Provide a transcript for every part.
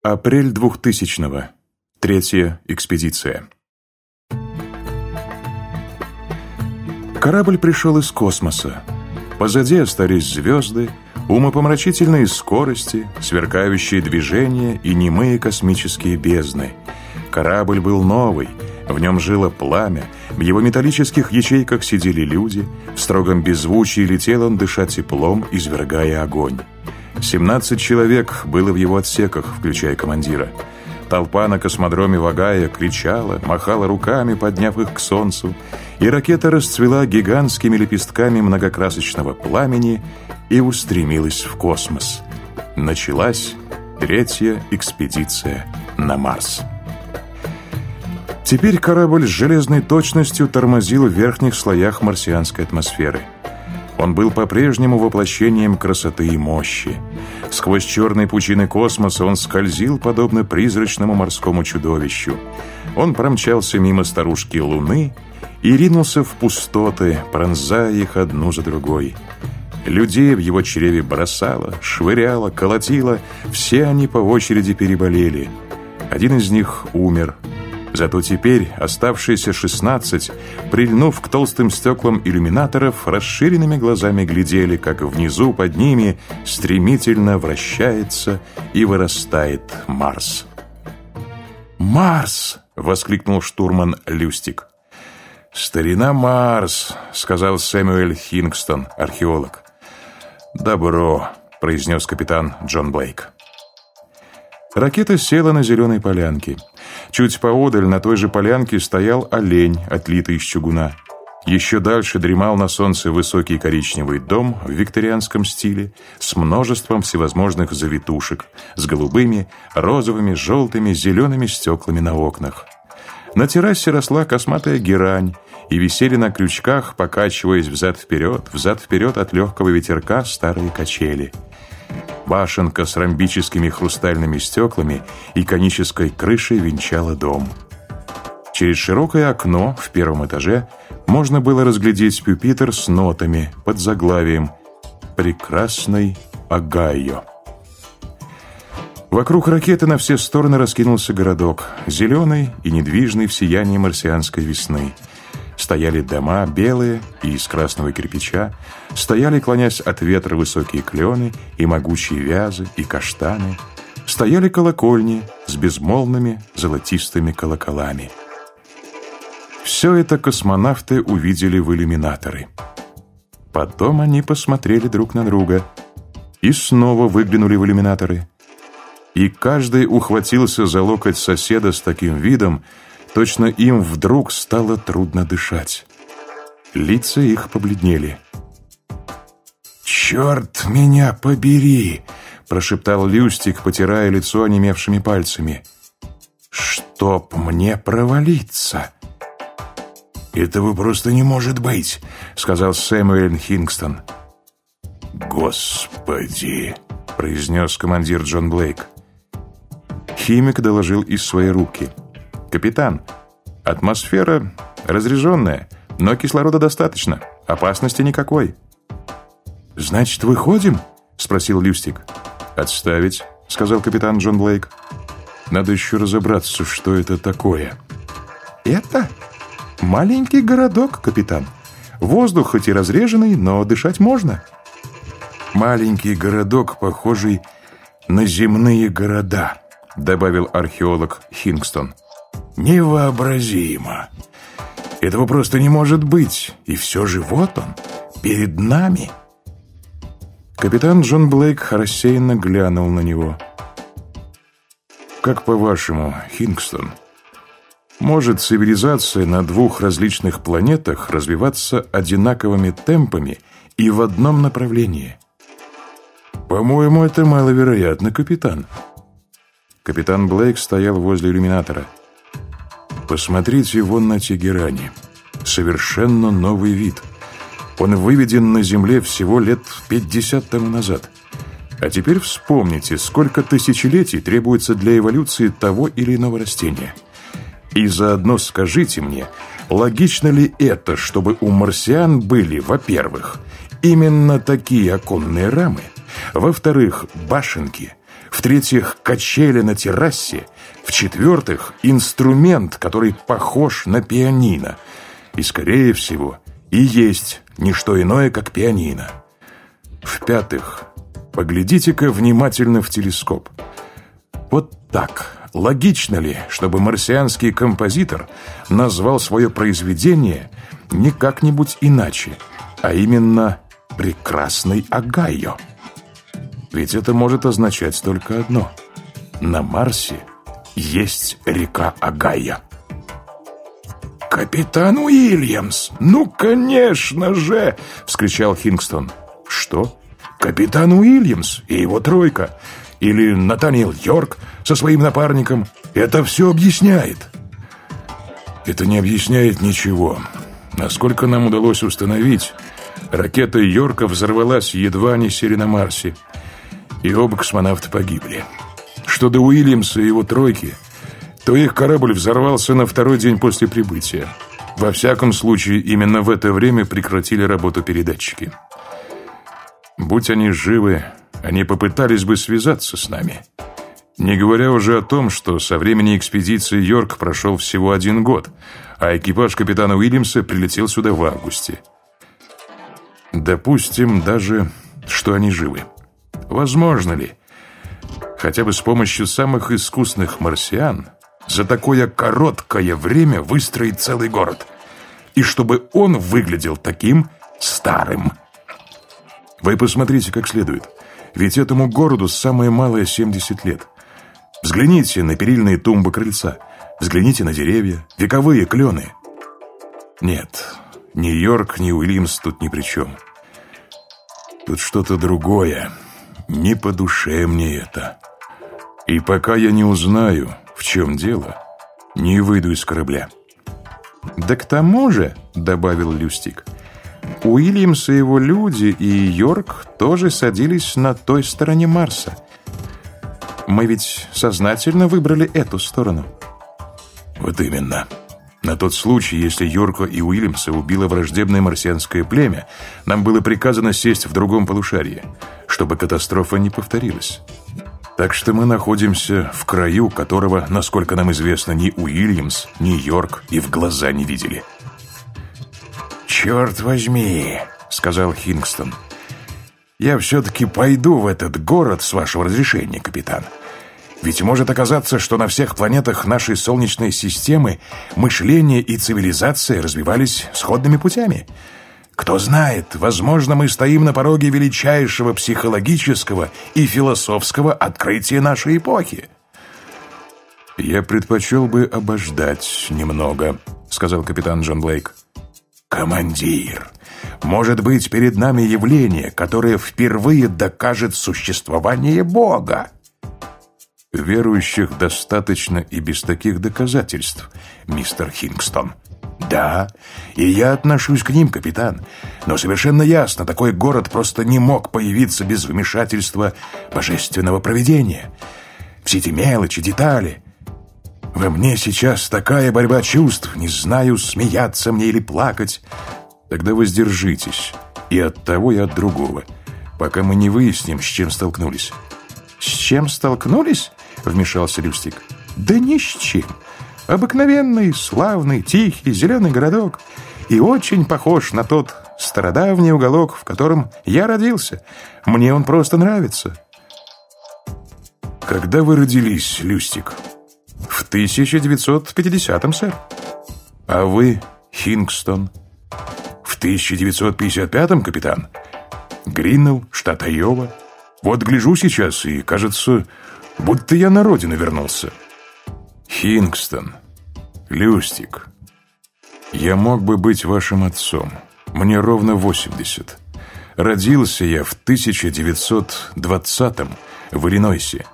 Апрель 2000-го. Третья экспедиция. Корабль пришел из космоса. Позади остались звезды, умопомрачительные скорости, сверкающие движения и немые космические бездны. Корабль был новый, в нем жило пламя, в его металлических ячейках сидели люди, в строгом беззвучии летел он, дыша теплом, извергая огонь. 17 человек было в его отсеках, включая командира. Толпа на космодроме Вагая кричала, махала руками, подняв их к солнцу, и ракета расцвела гигантскими лепестками многокрасочного пламени и устремилась в космос. Началась третья экспедиция на Марс. Теперь корабль с железной точностью тормозил в верхних слоях марсианской атмосферы – он был по-прежнему воплощением красоты и мощи. Сквозь черные пучины космоса он скользил, подобно призрачному морскому чудовищу. Он промчался мимо старушки Луны и ринулся в пустоты, пронзая их одну за другой. Людей в его чреве бросало, швыряло, колотило, все они по очереди переболели. Один из них умер – Зато теперь оставшиеся шестнадцать, прильнув к толстым стеклам иллюминаторов, расширенными глазами глядели, как внизу под ними стремительно вращается и вырастает Марс. «Марс!» — воскликнул штурман Люстик. «Старина Марс!» — сказал Сэмюэль Хингстон, археолог. «Добро!» — произнес капитан Джон Блейк. Ракета села на зеленой полянке. Чуть поодаль на той же полянке стоял олень, отлитый из чугуна. Еще дальше дремал на солнце высокий коричневый дом в викторианском стиле с множеством всевозможных завитушек, с голубыми, розовыми, желтыми, зелеными стеклами на окнах. На террасе росла косматая герань, и висели на крючках, покачиваясь взад-вперед, взад-вперед от легкого ветерка старые качели – Башенка с ромбическими хрустальными стеклами и конической крышей венчала дом. Через широкое окно в первом этаже можно было разглядеть пюпитр с нотами под заглавием «Прекрасный Огайо». Вокруг ракеты на все стороны раскинулся городок, зеленый и недвижный в сиянии марсианской весны – Стояли дома белые и из красного кирпича, стояли, клонясь от ветра, высокие клены и могучие вязы и каштаны, стояли колокольни с безмолвными золотистыми колоколами. Все это космонавты увидели в иллюминаторы. Потом они посмотрели друг на друга и снова выглянули в иллюминаторы. И каждый ухватился за локоть соседа с таким видом, Точно им вдруг стало трудно дышать. Лица их побледнели. «Черт меня побери!» – прошептал Люстик, потирая лицо онемевшими пальцами. «Чтоб мне провалиться!» «Этого просто не может быть!» – сказал Сэмюэл Хингстон. «Господи!» – произнес командир Джон Блейк. Химик доложил из своей руки – «Капитан, атмосфера разряженная, но кислорода достаточно, опасности никакой». «Значит, выходим?» — спросил Люстик. «Отставить», — сказал капитан Джон Блейк. «Надо еще разобраться, что это такое». «Это маленький городок, капитан. Воздух хоть и разреженный, но дышать можно». «Маленький городок, похожий на земные города», — добавил археолог Хингстон. Невообразимо. Этого просто не может быть. И все же вот он, перед нами. Капитан Джон Блейк рассеянно глянул на него. «Как по-вашему, Хингстон, может цивилизация на двух различных планетах развиваться одинаковыми темпами и в одном направлении?» «По-моему, это маловероятно, капитан». Капитан Блейк стоял возле иллюминатора – Посмотрите вон на Тегеране. Совершенно новый вид. Он выведен на Земле всего лет 50 тому назад. А теперь вспомните, сколько тысячелетий требуется для эволюции того или иного растения. И заодно скажите мне, логично ли это, чтобы у марсиан были, во-первых, именно такие оконные рамы, во-вторых, башенки, В-третьих, качели на террасе. В-четвертых, инструмент, который похож на пианино. И, скорее всего, и есть не что иное, как пианино. В-пятых, поглядите-ка внимательно в телескоп. Вот так, логично ли, чтобы марсианский композитор назвал свое произведение не как-нибудь иначе, а именно «Прекрасный Огайо»? Ведь это может означать только одно. На Марсе есть река Огайо. «Капитан Уильямс! Ну, конечно же!» — вскричал Хингстон. «Что? Капитан Уильямс и его тройка? Или Натаниэл Йорк со своим напарником? Это все объясняет». «Это не объясняет ничего. Насколько нам удалось установить, ракета Йорка взорвалась, едва не сели на Марсе, и оба космонавта погибли. Что до Уильямса и его тройки, то их корабль взорвался на второй день после прибытия. Во всяком случае, именно в это время прекратили работу передатчики. Будь они живы, они попытались бы связаться с нами. Не говоря уже о том, что со времени экспедиции Йорк прошел всего один год, а экипаж капитана Уильямса прилетел сюда в августе. Допустим даже, что они живы. Возможно ли, хотя бы с помощью самых искусных марсиан, за такое короткое время выстроить целый город, и чтобы он выглядел таким старым? Вы посмотрите как следует, ведь этому городу самое малое 70 лет. Взгляните на перильные тумбы крыльца, взгляните на деревья, вековые клены. Нет, ни Йорк, ни Уильямс тут ни при чем. Тут что-то другое. Не по душе мне это. И пока я не узнаю, в чем дело, не выйду из корабля. «Да к тому же», — добавил Люстик, — «Уильямс и его люди и Йорк тоже садились на той стороне Марса. Мы ведь сознательно выбрали эту сторону». «Вот именно. На тот случай, если Йорка и Уильямса убило враждебное марсианское племя, нам было приказано сесть в другом полушарии» чтобы катастрофа не повторилась. Так что мы находимся в краю, которого, насколько нам известно, ни Уильямс, ни Йорк и в глаза не видели. «Черт возьми», — сказал Хингстон. «Я все-таки пойду в этот город с вашего разрешения, капитан. Ведь может оказаться, что на всех планетах нашей Солнечной системы мышление и цивилизация развивались сходными путями». Кто знает, возможно, мы стоим на пороге величайшего психологического и философского открытия нашей эпохи. «Я предпочел бы обождать немного», — сказал капитан Джон Блейк. «Командир, может быть, перед нами явление, которое впервые докажет существование Бога?» «Верующих достаточно и без таких доказательств, мистер Хингстон». «Да, и я отношусь к ним, капитан. Но совершенно ясно, такой город просто не мог появиться без вмешательства божественного провидения. Все эти мелочи, детали. Во мне сейчас такая борьба чувств, не знаю, смеяться мне или плакать. Тогда воздержитесь и от того, и от другого, пока мы не выясним, с чем столкнулись». «С чем столкнулись?» — вмешался Люстик. «Да ни с чем». Обыкновенный, славный, тихий, зеленый городок. И очень похож на тот стародавний уголок, в котором я родился. Мне он просто нравится. Когда вы родились, Люстик? В 1950-м, сэр. А вы, Хингстон? В 1955-м, капитан. Гриннелл, штат Айова. Вот гляжу сейчас, и кажется, будто я на родину вернулся. Хингстон, Люстик, я мог бы быть вашим отцом. Мне ровно 80. Родился я в 1920-м в Иллинойсе.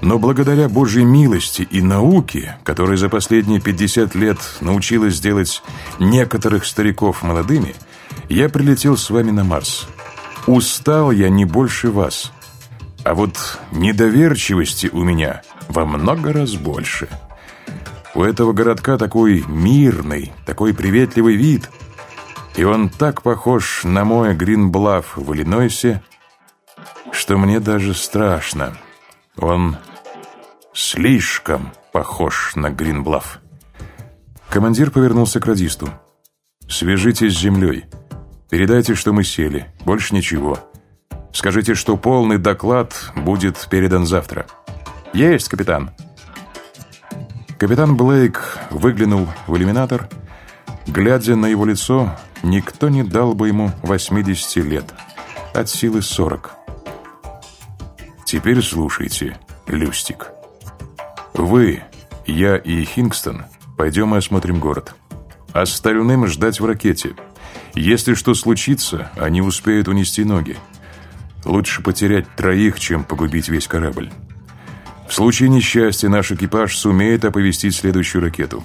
Но благодаря Божьей милости и науке, которая за последние 50 лет научилась делать некоторых стариков молодыми, я прилетел с вами на Марс. Устал я не больше вас. А вот недоверчивости у меня во много раз больше». У этого городка такой мирный, такой приветливый вид. И он так похож на мой Гринблаф в Иллинойсе, что мне даже страшно. Он слишком похож на Гринблафф. Командир повернулся к радисту. «Свяжитесь с землей. Передайте, что мы сели. Больше ничего. Скажите, что полный доклад будет передан завтра». «Есть, капитан». Капитан Блейк выглянул в иллюминатор. Глядя на его лицо, никто не дал бы ему 80 лет. От силы 40. Теперь слушайте, Люстик. Вы, я и Хингстон пойдем и осмотрим город. Остальным ждать в ракете. Если что случится, они успеют унести ноги. Лучше потерять троих, чем погубить весь корабль. В случае несчастья наш экипаж сумеет оповестить следующую ракету.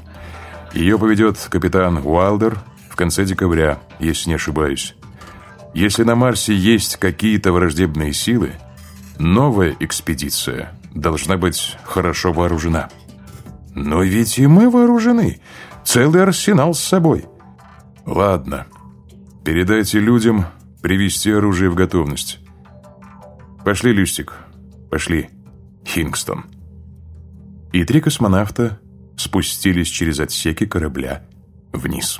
Ее поведет капитан Уайлдер в конце декабря, если не ошибаюсь. Если на Марсе есть какие-то враждебные силы, Новая экспедиция должна быть хорошо вооружена. Но ведь и мы вооружены. Целый арсенал с собой. Ладно. Передайте людям привести оружие в готовность. Пошли, Люстик. Пошли, Хингстон. И три космонавта спустились через отсеки корабля вниз.